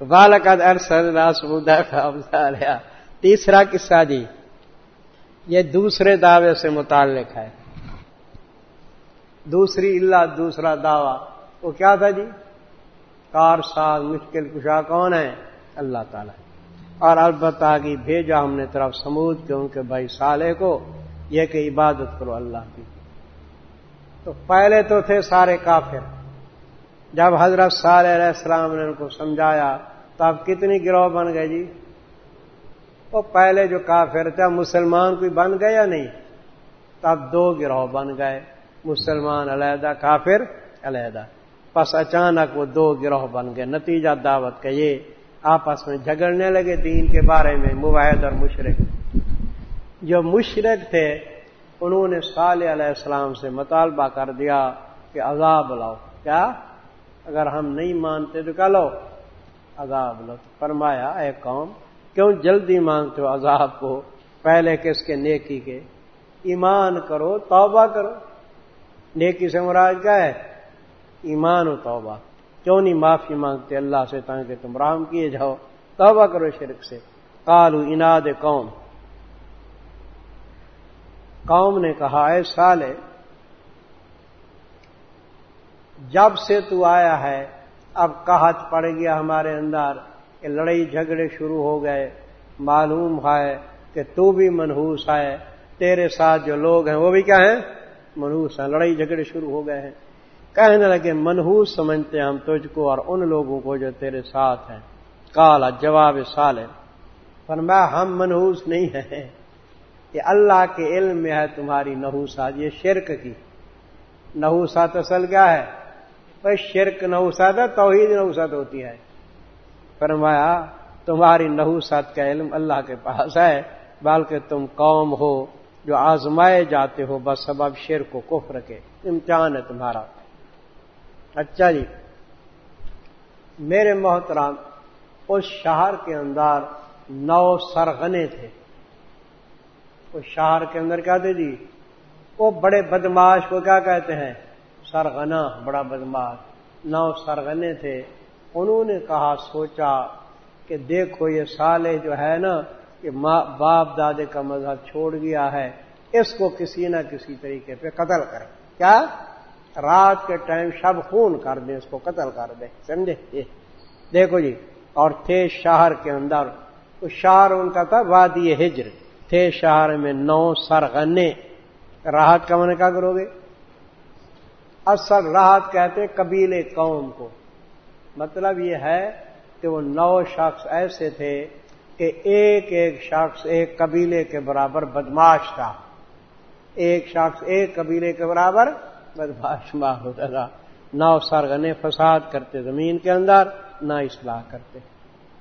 بالکد ارسل تیسرا قصہ جی یہ دوسرے دعوے سے متعلق ہے۔ دوسری اللہ دوسرا دعویٰ۔ وہ کیا تھا جی؟ کار سال مشکل کشا کون ہے؟ اللہ تعالیٰ۔ اور البتہ کی بھیجا ہم نے طرف سمود کے ان کے بھائی سالے کو یہ کہ عبادت کرو اللہ کی۔ تو پہلے تو تھے سارے کافر۔ جب حضرت صالح علیہ السلام نے ان کو سمجھایا تب کتنی گروہ بن گئے جی؟ وہ پہلے جو کافر تھے مسلمان کوئی بن گئے یا نہیں؟ تب دو گروہ بن گئے، مسلمان علیحدہ، کافر علیحدہ۔ پس اچانک وہ دو گروہ بن گئے، نتیجہ دعوت کا یہ، آپس میں جھگڑنے لگے دین کے بارے میں مباحد اور مشرق جو مشرق تھے، انہوں نے صالح علیہ السلام سے مطالبہ کر دیا کہ عذاب لاؤ۔ کیا؟ اگر ہم نہیں مانتے تو کیا لو، عذاب لو۔ فرمایا، اے قوم، کیوں جلدی مانگتے ہو عذاب کو؟ پہلے کس کے؟ نیکی کے۔ ایمان کرو، توبہ کرو۔ نیکی سے مراد کیا ہے؟ ایمان و توبہ۔ کیوں نہیں معافی مانگتے؟ اللہ سے تاکہ تم رام کیے جاؤ۔ توبہ کرو شرک سے۔ کالو اناد قوم۔ قوم نے کہا، اے سالے جب سے تو آیا ہے، اب کہت پڑ گیا ہمارے اندر، کہ لڑائی جھگڑے شروع ہو گئے۔ معلوم ہے کہ تو بھی منحوس ہے۔ تیرے ساتھ جو لوگ ہیں، وہ بھی کیا ہیں؟ منحوس ہیں۔ لڑائی جھگڑے شروع ہو گئے ہیں۔ کہنے لگے منحوس سمجھتے ہیں ہم تجھ کو اور ان لوگوں کو جو تیرے ساتھ ہیں۔ کالا جواب سال فرمایا، ہم منحوس نہیں ہیں۔ کہ اللہ کے علم میں ہے تمہاری نحوسات یہ شرک کی۔ نحوسات اصل کیا ہے؟ بھائی شرک نحوسات ہے توحید نحوسات ہوتی ہے۔ فرمایا، تمہاری نحوسات کا علم اللہ کے پاس ہے، بلکہ تم قوم ہو جو آزمائے جاتے ہو، بس سبب شرک و کفر کے۔ امتحان ہے تمہارا۔ اچھا جی میرے محترام اس شہر کے اندر نو سرغنے تھے۔ اس شہر کے اندر کیا تھے جی؟ وہ بڑے بدماش کو کیا کہتے ہیں؟ سرغنا بڑا بدماش نو سرغنے تھے۔ انہوں نے کہا، سوچا کہ دیکھو، یہ سالے جو ہے نا کہ باپ دادے کا مذہب چھوڑ گیا ہے، اس کو کسی نہ کسی طریقے پہ قتل کریں۔ کیا؟ رات کے ٹائم شب خون کر دیں، اس کو قتل کر دیں۔ سمجھے؟ دیکھو جی اور تھے شہر کے اندر۔ تو شہر ان کا تھا، وادی ہجر۔ تھے شہر میں نو سرغنے۔ راحت کا من کیا کرو گے؟ اصل راحت کہتے قبیلے قوم کو۔ مطلب یہ ہے کہ وہ نو شخص ایسے تھے کہ ایک ایک شخص ایک قبیلے کے برابر بدماش تھا۔ ایک شخص ایک قبیلے کے برابر بدماش ماہ ہوتا تھا۔ نہ سرگنے فساد کرتے زمین کے اندر، نہ اصلاح کرتے۔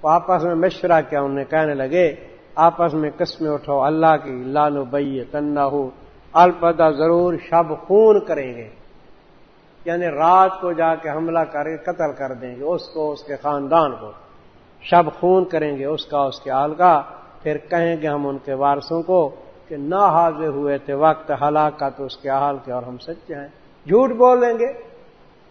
وہ آپس میں مشورہ کیا، انہیں کہنے لگے، آپس میں قسمیں اٹھو اللہ کی لانو بئی تنا ہو الپدا ضرور شب خون کریں گے۔ یعنی رات کو جا کے حملہ کر کے قتل کر دیں گے، اس کو، اس کے خاندان کو۔ شب خون کریں گے، اس کا، اس کے آل کا پھر کہیں گے ہم ان کے وارسوں کو کہ نہ حاضر ہوئے تھے، وقت ہلاکت اس کے حال کے اور ہم سچے ہیں۔ جھوٹ بولیں گے۔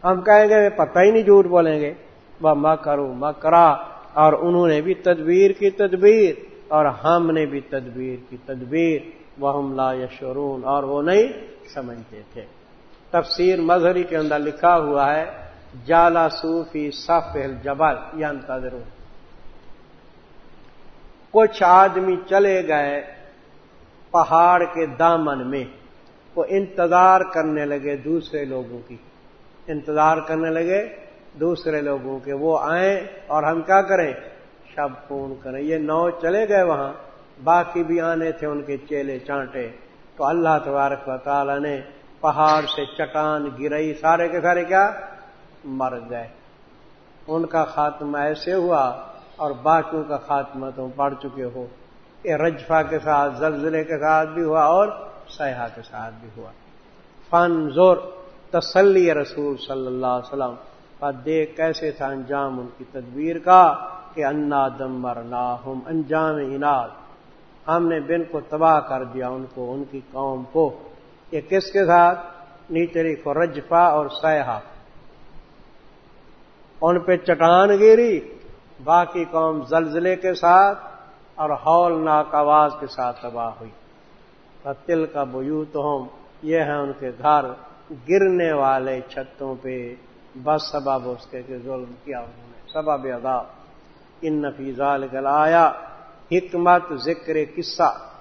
ہم کہیں گے پتہ ہی نہیں جھوٹ بولیں گے۔ وہ ماں کرو ماں کرا۔ اور انہوں نے بھی تدبیر کی تدبیر، اور ہم نے بھی تدبیر کی تدبیر۔ وہ ہم لا یشورون اور وہ نہیں سمجھتے تھے۔ تفسیر مظہری کے اندر لکھا ہوا ہے، جالا صوفی صف جبل یا انتظر کچھ آدمی چلے گئے پہاڑ کے دامن میں، وہ انتظار کرنے لگے دوسرے لوگوں کی۔ انتظار کرنے لگے دوسرے لوگوں کے، وہ آئیں اور ہم کیا کریں؟ شب فون کریں۔ یہ نو چلے گئے وہاں، باقی بھی آنے تھے ان کے چیلے چانٹے۔ تو اللہ تبارک و تعالی نے پہاڑ سے چٹان گرئی، سارے کے سارے کیا؟ مر گئے۔ ان کا خاتمہ ایسے ہوا اور باقیوں کا خاتمہ تم پڑھ چکے ہو۔ یہ رجفا کے ساتھ، زلزلے کے ساتھ بھی ہوا اور سیاح کے ساتھ بھی ہوا۔ فن، زور، تسلی رسول صلی اللہ علیہ وسلم۔ کا دیکھ کیسے تھا انجام ان کی تدبیر کا کہ انا دمبر نا انجام اناد۔ ہم نے بن کو تباہ کر دیا ان کو، ان کی قوم کو۔ یہ کس کے ساتھ؟ نیچے لکھو رجفا اور سیاح۔ ان پہ چٹان گیری، باقی قوم زلزلے کے ساتھ اور ہولناک آواز کے ساتھ تباہ ہوئی۔ تل کا بویو تو ہم یہ ہیں ان کے گھر، گرنے والے چھتوں پہ۔ بس سبب اس کے ظلم کیا انہوں نے، سبب ادا ان نفیزال گلایا حکمت، ذکر، قصہ۔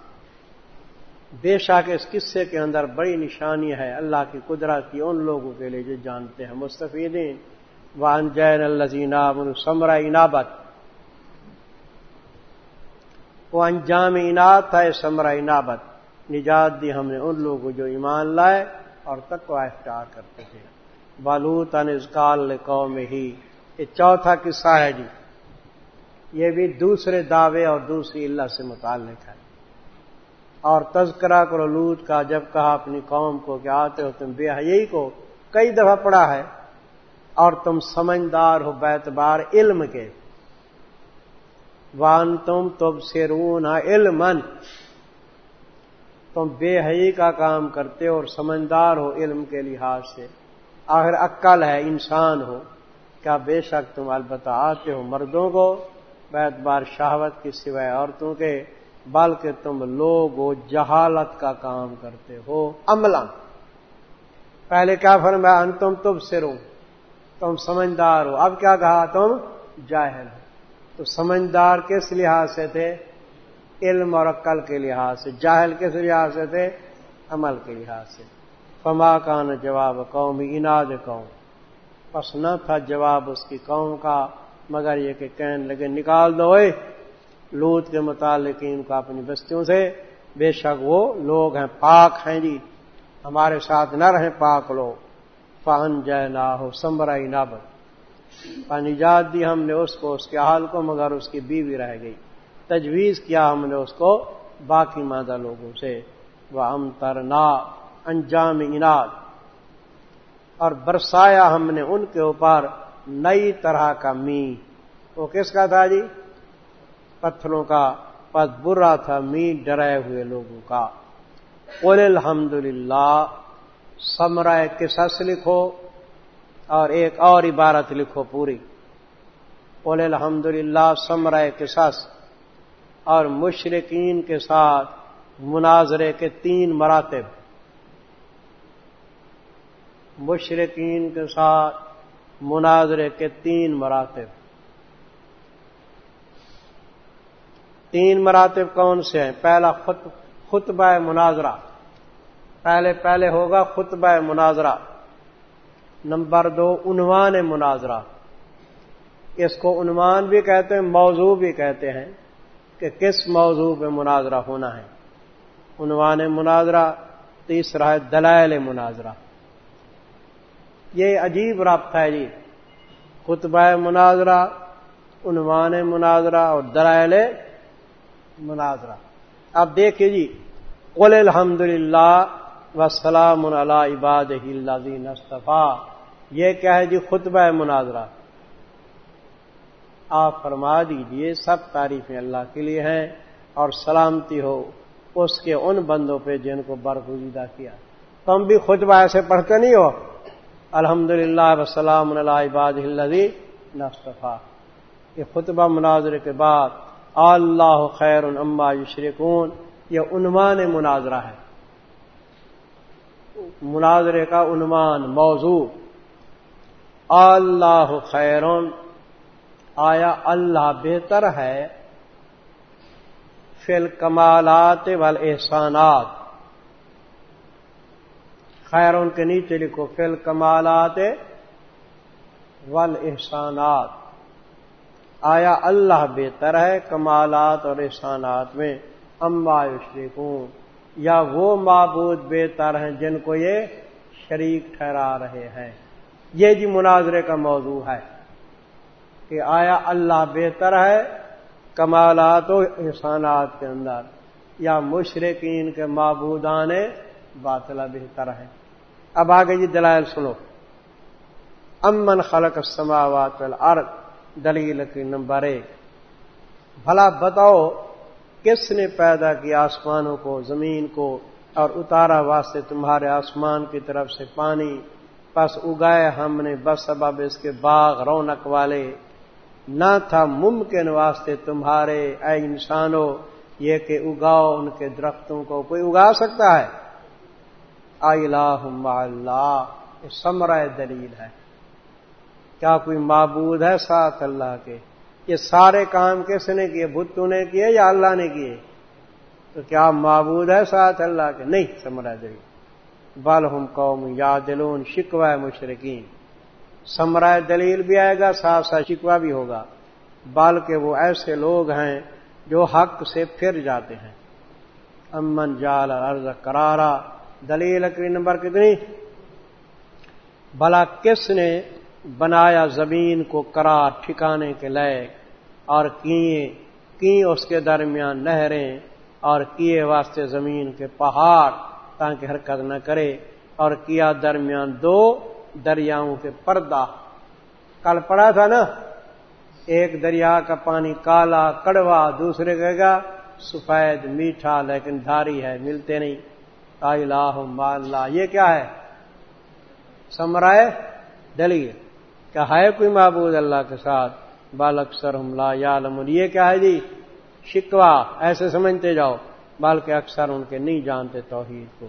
بے شک اس قصے کے اندر بڑی نشانی ہے۔ اللہ کی قدرت کی ان لوگوں کے لیے جو جانتے ہیں مستفیدین۔ وان جین الزین سمرا انابت۔ وہ انجام انعت ہے سمرا انابت۔ نجات دی ہم نے ان لوگوں جو ایمان لائے اور تک اختیار کرتے تھے۔ بالوت انزکال قوم ہی یہ چوتھا قصہ ہے جی۔ یہ بھی دوسرے دعوے اور دوسری اللہ سے متعلق ہے۔ اور تذکرہ کرو لوت کا جب کہا اپنی قوم کو کہ آتے ہو تم بے حیئی کو، کئی دفعہ پڑھا ہے، اور تم سمجھدار ہو بیتبار علم کے۔ وان تم تب سیرون علم تم بے حئی کا کام کرتے ہو اور سمجھدار ہو علم کے لحاظ سے۔ آخر عقل ہے، انسان ہو۔ کیا بے شک تم البتہ آتے ہو مردوں کو بیت بار شہوت کی سوائے عورتوں کے۔ بلکہ تم لوگ جہالت کا کام کرتے ہو۔ عملہ پہلے کیا فرمایا؟ ان تم تب سرو تم سمجھدار ہو۔ اب کیا کہا؟ تم جاہل ہو۔ تو سمجھدار کس لحاظ سے تھے؟ علم اور عقل کے لحاظ سے۔ جاہل کس لحاظ سے تھے؟ عمل کے لحاظ سے۔ فما کا نہ جواب قوم اناد قوم۔ پس نہ تھا جواب اس کی قوم کا، مگر یہ کہ کہنے لگے، نکال دو۔ لوت کے متعلق ان کو اپنی بستیوں سے۔ بے شک وہ لوگ ہیں، پاک ہیں جی۔ ہمارے ساتھ نہ رہیں پاک لوگ۔ فن جے نہ ہو سمبرا نابت نجات دی ہم نے اس کو، اس کے حال کو، مگر اس کی بیوی رہ گئی۔ تجویز کیا ہم نے اس کو باقی مادہ لوگوں سے۔ وہ ام ترنا انجام اناد۔ اور برسایا ہم نے ان کے اوپر نئی طرح کا می وہ کس کا تھا جی؟ پتھروں کا، پس برا تھا می ڈرائے ہوئے لوگوں کا۔ قل الحمد للہ سمرائے قصص لکھو؟ اور ایک اور عبارت لکھو پوری۔ قل الحمد للہ سمرائے قصص اور مشرقین کے ساتھ مناظرے کے تین مراتب۔ مشرقین کے ساتھ مناظرے کے تین مراتب۔ تین مراتب کون سے ہیں؟ پہلا خطبہ مناظرہ۔ پہلے پہلے ہوگا خطبہ مناظرہ۔ نمبر دو، عنوان مناظرہ۔ اس کو عنوان بھی کہتے ہیں، موضوع بھی کہتے ہیں کہ کس موضوع پہ مناظرہ ہونا ہے۔ عنوان مناظرہ، تیسرا ہے، دلائل مناظرہ۔ یہ عجیب رابطہ ہے جی۔ خطبہ مناظرہ، عنوان مناظرہ اور درائل مناظرہ۔ اب دیکھیے جی قل الحمد للہ وسلام اللہ عباد استفا یہ کیا ہے جی؟ خطبہ مناظرہ۔ آپ فرما دیجیے، سب تعریفیں اللہ کے لیے ہیں اور سلامتی ہو اس کے ان بندوں پہ جن کو برگزیدہ کیا۔ تم بھی خطبہ ایسے پڑھتے نہیں ہو۔ الحمد للہ وسلام عباد نصطفیٰ یہ خطبہ مناظرے کے بعد اللہ خیر اما یشرکون، یہ عنوان مناظرہ ہے۔ مناظرے کا عنوان موضوع، اللہ خیر آیا اللہ بہتر ہے۔ فل کمالات وال احسانات خیر ان کے نیچے لکھو فل کمالات ول احسانات آیا اللہ بہتر ہے کمالات اور احسانات میں؟ اما یشرکون۔ یا وہ معبود بہتر ہیں جن کو یہ شریک ٹھہرا رہے ہیں۔ یہ جی مناظرے کا موضوع ہے کہ آیا اللہ بہتر ہے کمالات و احسانات کے اندر، یا مشرقین کے معبودان باطلہ بہتر ہے اب آگے جی دلائل سنو۔ امن خلق السماوات والارض۔ دلیل کی نمبر ایک۔ بھلا بتاؤ، کس نے پیدا کیا آسمانوں کو، زمین کو، اور اتارا واسطے تمہارے آسمان کی طرف سے پانی؟ پس اگائے ہم نے بس سبب اس کے باغ رونق والے۔ نہ تھا ممکن واسطے تمہارے، اے انسانوں، یہ کہ اگاؤ ان کے درختوں کو۔ کوئی اگا سکتا ہے؟ اللہ، یہ سمرائے دلیل ہے۔ کیا کوئی معبود ہے ساتھ اللہ کے؟ یہ سارے کام کس نے کیے؟ بتوں نے کیے یا اللہ نے کیے؟ تو کیا معبود ہے ساتھ اللہ کے؟ نہیں سمرائے دلیل بل ہم قوم یا دلون شکوہ مشرقین سمرائے دلیل بھی آئے گا، ساتھ ساتھ شکوا بھی ہوگا۔ بلکہ وہ ایسے لوگ ہیں جو حق سے پھر جاتے ہیں۔ امن جال عرض کرارا دلیل اکری نمبر کتنی؟ بلا کس نے بنایا زمین کو کرار ٹھکانے کے لیے اور کیے کی اس کے درمیان نہریں اور کیے واسطے زمین کے پہاڑ تاکہ حرکت نہ کرے اور کیا درمیان دو دریاؤں کے پردہ۔ کل پڑا تھا نا، ایک دریا کا پانی کالا، کڑوا، دوسرے کہے گا سفید، میٹھا، لیکن دھاری ہے، ملتے نہیں۔ اللہ، یہ کیا ہے؟ سمرائے دلیل کیا ہے کوئی معبود اللہ کے ساتھ بال اکثر لا یا یہ کیا ہے جی؟ شکوا ایسے سمجھتے جاؤ، بلکہ اکثر ان کے نہیں جانتے توحید کو۔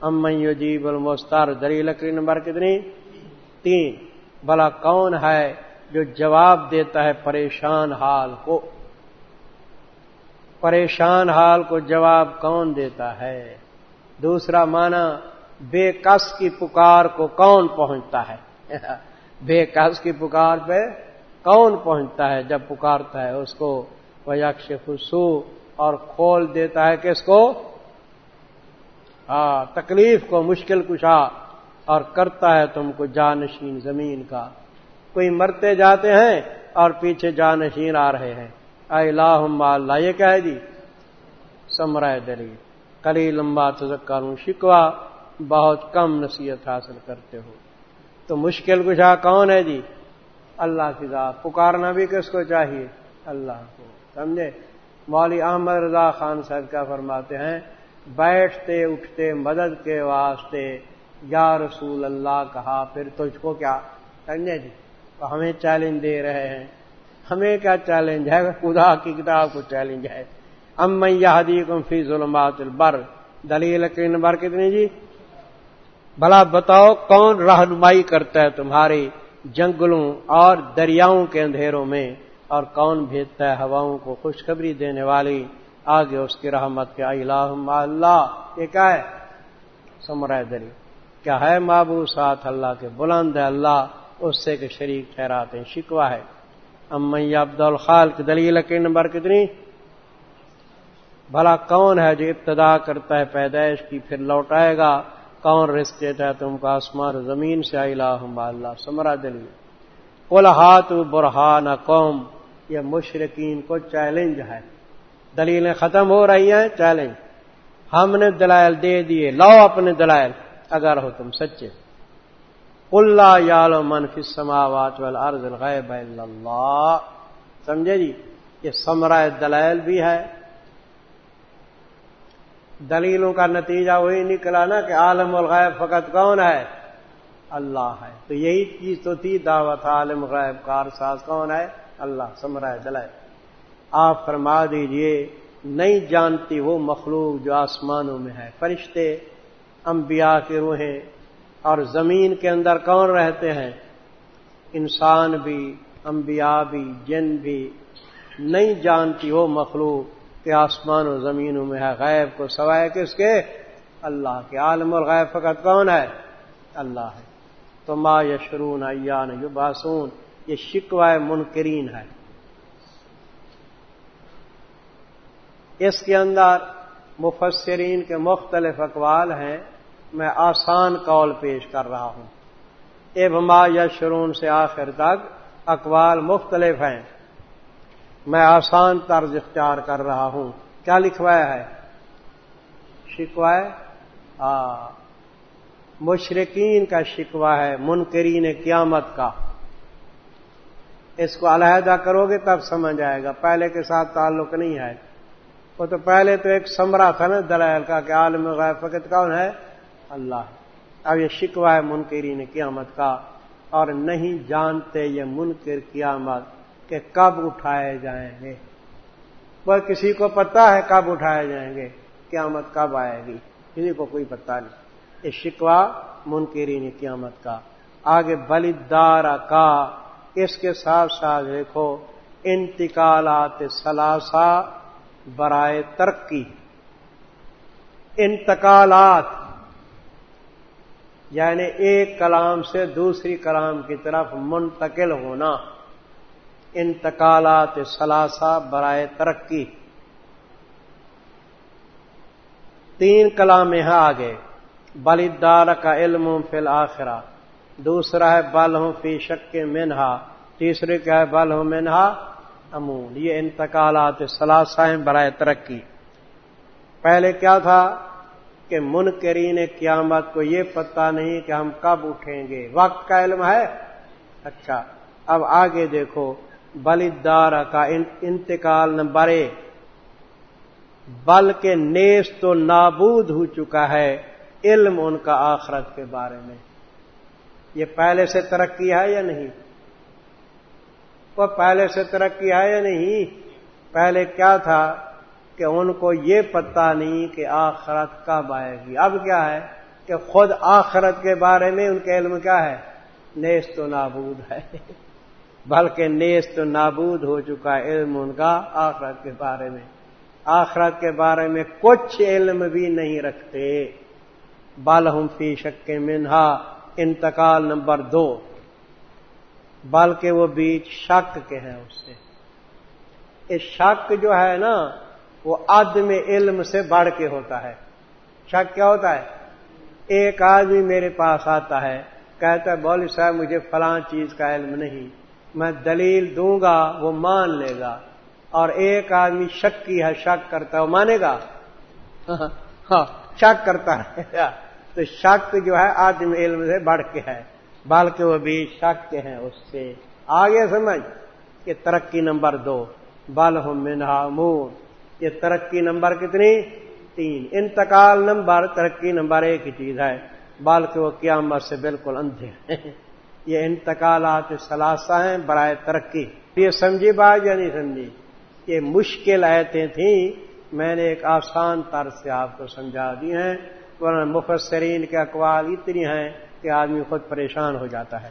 امن جیب المستار دلیل لکڑی نمبر کتنی؟ تین۔ بلا کون ہے جو جواب دیتا ہے پریشان حال کو؟ پریشان حال کو جواب کون دیتا ہے؟ دوسرا معنی، بے کس کی پکار کو کون پہنچتا ہے؟ بے کس کی پکار پہ کون پہنچتا ہے؟ جب پکارتا ہے، اس کو وہ یکش خسو اور کھول دیتا ہے کس کو؟ ہاں تکلیف کو، مشکل کشا اور کرتا ہے تم کو جانشین زمین کا۔ کوئی مرتے جاتے ہیں اور پیچھے جانشین آ رہے ہیں۔ اے اللہ، یہ کیا ہے جی؟ سمرائے دلی کلی لمبا تذکر شکوا بہت کم نصیحت حاصل کرتے ہو۔ تو مشکل کشا کون ہے جی؟ اللہ کی ذات۔ پکارنا بھی کس کو چاہیے؟ اللہ کو۔ سمجھے؟ مولی احمد رضا خان صاحب کیا فرماتے ہیں؟ بیٹھتے، اٹھتے، مدد کے واسطے یا رسول اللہ کہا، پھر تجھ کو کیا؟ سمجھے جی؟ تو ہمیں چیلنج دے رہے ہیں۔ ہمیں کیا چیلنج ہے؟ خدا کی کتاب کو چیلنج ہے۔ ام یادی کم فی ظلمات البر۔ دلیل کے نمبر کتنی جی؟ بھلا بتاؤ کون رہنمائی کرتا ہے تمہاری جنگلوں اور دریاؤں کے اندھیروں میں؟ اور کون بھیجتا ہے ہواؤں کو خوشخبری دینے والی؟ آگے اس کی رحمت کے اللہ اللہ، یہ کیا ہے؟ سمرائے دری۔ کیا ہے مابو ساتھ اللہ کے بلند ہے اللہ؟ اس سے کہ شریک ٹھہراتے ہیں شکوا ہے۔ امی عبد الخال کی دلیل کے نمبر کتنی؟ بھلا کون ہے جو ابتدا کرتا ہے پیدائش کی پھر لوٹائے گا؟ کون رزق دیتا ہے؟ تم کو آسمان زمین سے اللہ، سمرا دلیل کل ہاتھ برہان قوم یہ مشرقین کو چیلنج ہے۔ دلیلیں ختم ہو رہی ہیں، چیلنج۔ ہم نے دلائل دے دیے، لاؤ اپنے دلائل، اگر ہو تم سچے۔ اللہ یالو منفی سماوات والارض الغیب اللہ۔ سمجھے جی یہ سمرائے دلائل بھی ہے۔ دلیلوں کا نتیجہ وہی نکلا نا کہ عالم الغیب فقط کون ہے؟ اللہ ہے۔ تو یہی چیز تو تھی، دعوت عالم غیب، کار ساز کون ہے؟ اللہ، سمرائے دلائل آپ فرما دیجیے، نہیں جانتی وہ مخلوق جو آسمانوں میں ہے۔ فرشتے، انبیاء کی روحیں اور زمین کے اندر کون رہتے ہیں؟ انسان بھی، انبیاء بھی، جن بھی۔ نہیں جانتی وہ مخلوق کہ آسمان و زمینوں میں ہے غیب کو سوائے کس کے؟ اللہ کے عالم الغیب فقط کون ہے؟ اللہ ہے۔ تو ما یشرون ایان یباسون یہ شکوائے منکرین ہے۔ اس کے اندر مفسرین کے مختلف اقوال ہیں۔ میں آسان قول پیش کر رہا ہوں۔ ابما یا شرون سے آخر تک اقوال مختلف ہیں۔ میں آسان طرز اختیار کر رہا ہوں۔ کیا لکھوایا ہے؟ شکوائے ہاں مشرقین کا شکوا ہے، منکرین قیامت کا۔ اس کو علیحدہ کرو گے تب سمجھ آئے گا۔ پہلے کے ساتھ تعلق نہیں ہے۔ وہ تو پہلے تو ایک سمرا تھا نا دلائل کا کہ عالم غیر فقط کون ہے؟ اللہ۔ اب یہ شکوا ہے منکرین قیامت کا اور نہیں جانتے یہ منکر قیامت۔ کہ کب اٹھائے جائیں گے۔ وہ کسی کو پتا ہے کب اٹھائے جائیں گے، قیامت کب آئے گی، کسی کو کوئی پتا نہیں۔ یہ شکوا منکرین قیامت کا۔ آگے بلیدار کا، اس کے ساتھ ساتھ دیکھو، انتقالات سلاسا برائے ترقی۔ انتقالات یعنی ایک کلام سے دوسری کلام کی طرف منتقل ہونا۔ انتقالات سلاسا برائے ترقی۔ تین کلام یہاں آگے۔ بلیدار کا علم فی الآخرہ دوسرا ہے، بل ہوں فی شک منہا۔ تیسرے کیا ہے، بل ہوں منہا امون۔ یہ انتقالات سلاسائیں برائے ترقی۔ پہلے کیا تھا کہ منکرین قیامت کو یہ پتہ نہیں کہ ہم کب اٹھیں گے۔ وقت کا علم ہے؟ اچھا اب آگے دیکھو۔ بلدار کا انتقال نمبر ایک بل کے نیس تو نابود ہو چکا ہے علم ان کا آخرت کے بارے میں۔ یہ پہلے سے ترقی ہے یا نہیں؟ وہ پہلے سے ترقی ہے یا نہیں؟ پہلے کیا تھا کہ ان کو یہ پتہ نہیں کہ آخرت کب آئے گی۔ اب کیا ہے کہ خود آخرت کے بارے میں ان کے علم کیا ہے؟ نیس تو نابود ہے۔ بلکہ نیس تو نابود ہو چکا علم ان کا آخرت کے بارے میں۔ آخرت کے بارے میں کچھ علم بھی نہیں رکھتے۔ بل فی شک منہا، انتقال نمبر دو۔ بلکہ وہ بیچ شک کے ہیں اس سے۔ یہ شک جو ہے نا، وہ عدم علم سے بڑھ کے ہوتا ہے۔ شک کیا ہوتا ہے؟ ایک آدمی میرے پاس آتا ہے، کہتا ہے بول صاحب، مجھے فلاں چیز کا علم نہیں۔ میں دلیل دوں گا وہ مان لے گا۔ اور ایک آدمی شک کی ہے شک کرتا ہے وہ مانے گا۔ ہاں۔ شک کرتا ہے۔ تو شک جو ہے آدمی علم سے بڑھ کے ہے۔ بلکہ وہ بھی شک کے ہیں اس سے۔ آگے سمجھ کہ ترقی نمبر دو۔ بل ہوں منہا مون۔ یہ ترقی نمبر کتنی؟ تین۔ انتقال نمبر ترقی نمبر ایک ہی چیز ہے۔ بلکہ وہ قیامت سے بالکل اندھے ہیں۔ یہ انتقالات ثلاثہ ہیں برائے ترقی۔ یہ سمجھی بات یا نہیں سمجھی؟ یہ مشکل آیتیں تھیں، میں نے ایک آسان طرز سے آپ کو سمجھا دی ہیں، ورنہ مفسرین کے اقوال اتنی ہیں کہ آدمی خود پریشان ہو جاتا ہے۔